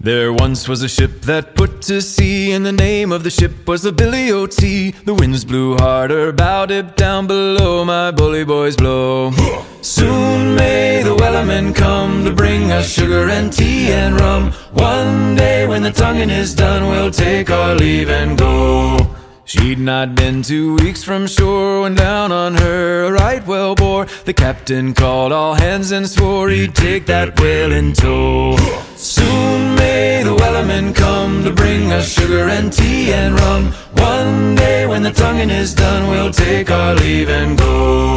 There once was a ship that put to sea, and the name of the ship was the Billy of Tea The winds blew harder, bowed it down below, my bully boys blow. Soon may the wellerman come to bring us sugar and tea and rum. One day when the tonguing is done, we'll take our leave and go. She'd not been two weeks from shore when down on her a right whale bore. The captain called all hands and swore he'd take that whale in tow. May the wellerman come to bring us sugar and tea and rum. One day when the tonguing is done, we'll take our leave and go.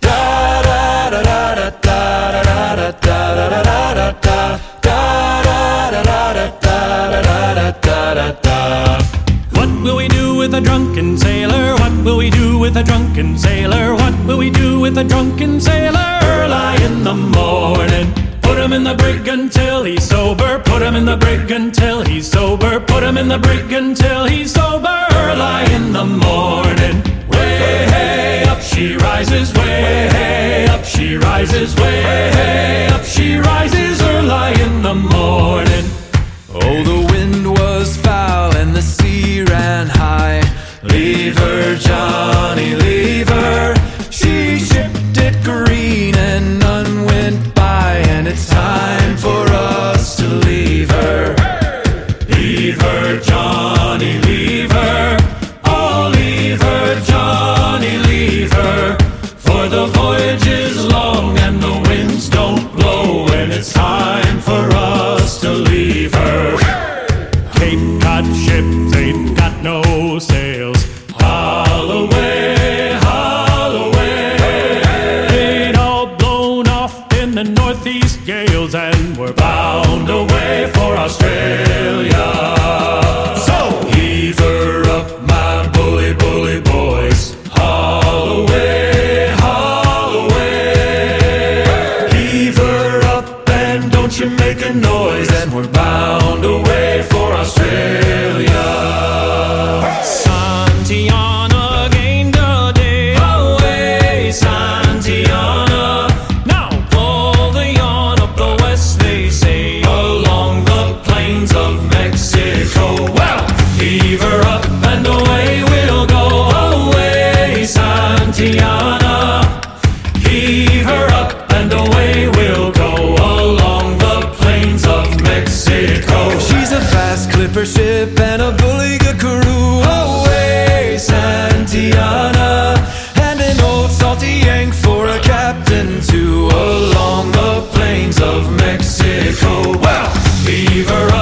Da da da da da da da da da da da da da da. What will we do with a drunken sailor? What will we do with a drunken sailor? What will we do with a drunken sailor? Early in the morning. Put him in the brig until he's. Put him in the brig until he's sober. Put him in the brig until he's sober. Early in the morning. Way hey, up she rises. Way hey, up she rises. Way hey, up she rises. Early in the morning. Oh, the wind was foul and the sea ran high. Leave her, Johnny, leave ain't got no away. They'd all blown off in the northeast Heave her up and away we'll go along the plains of Mexico. She's a fast clipper ship and a bully good crew. Away, Santiana. And an old salty yank for a captain, too. Along the plains of Mexico. Well, Heave her up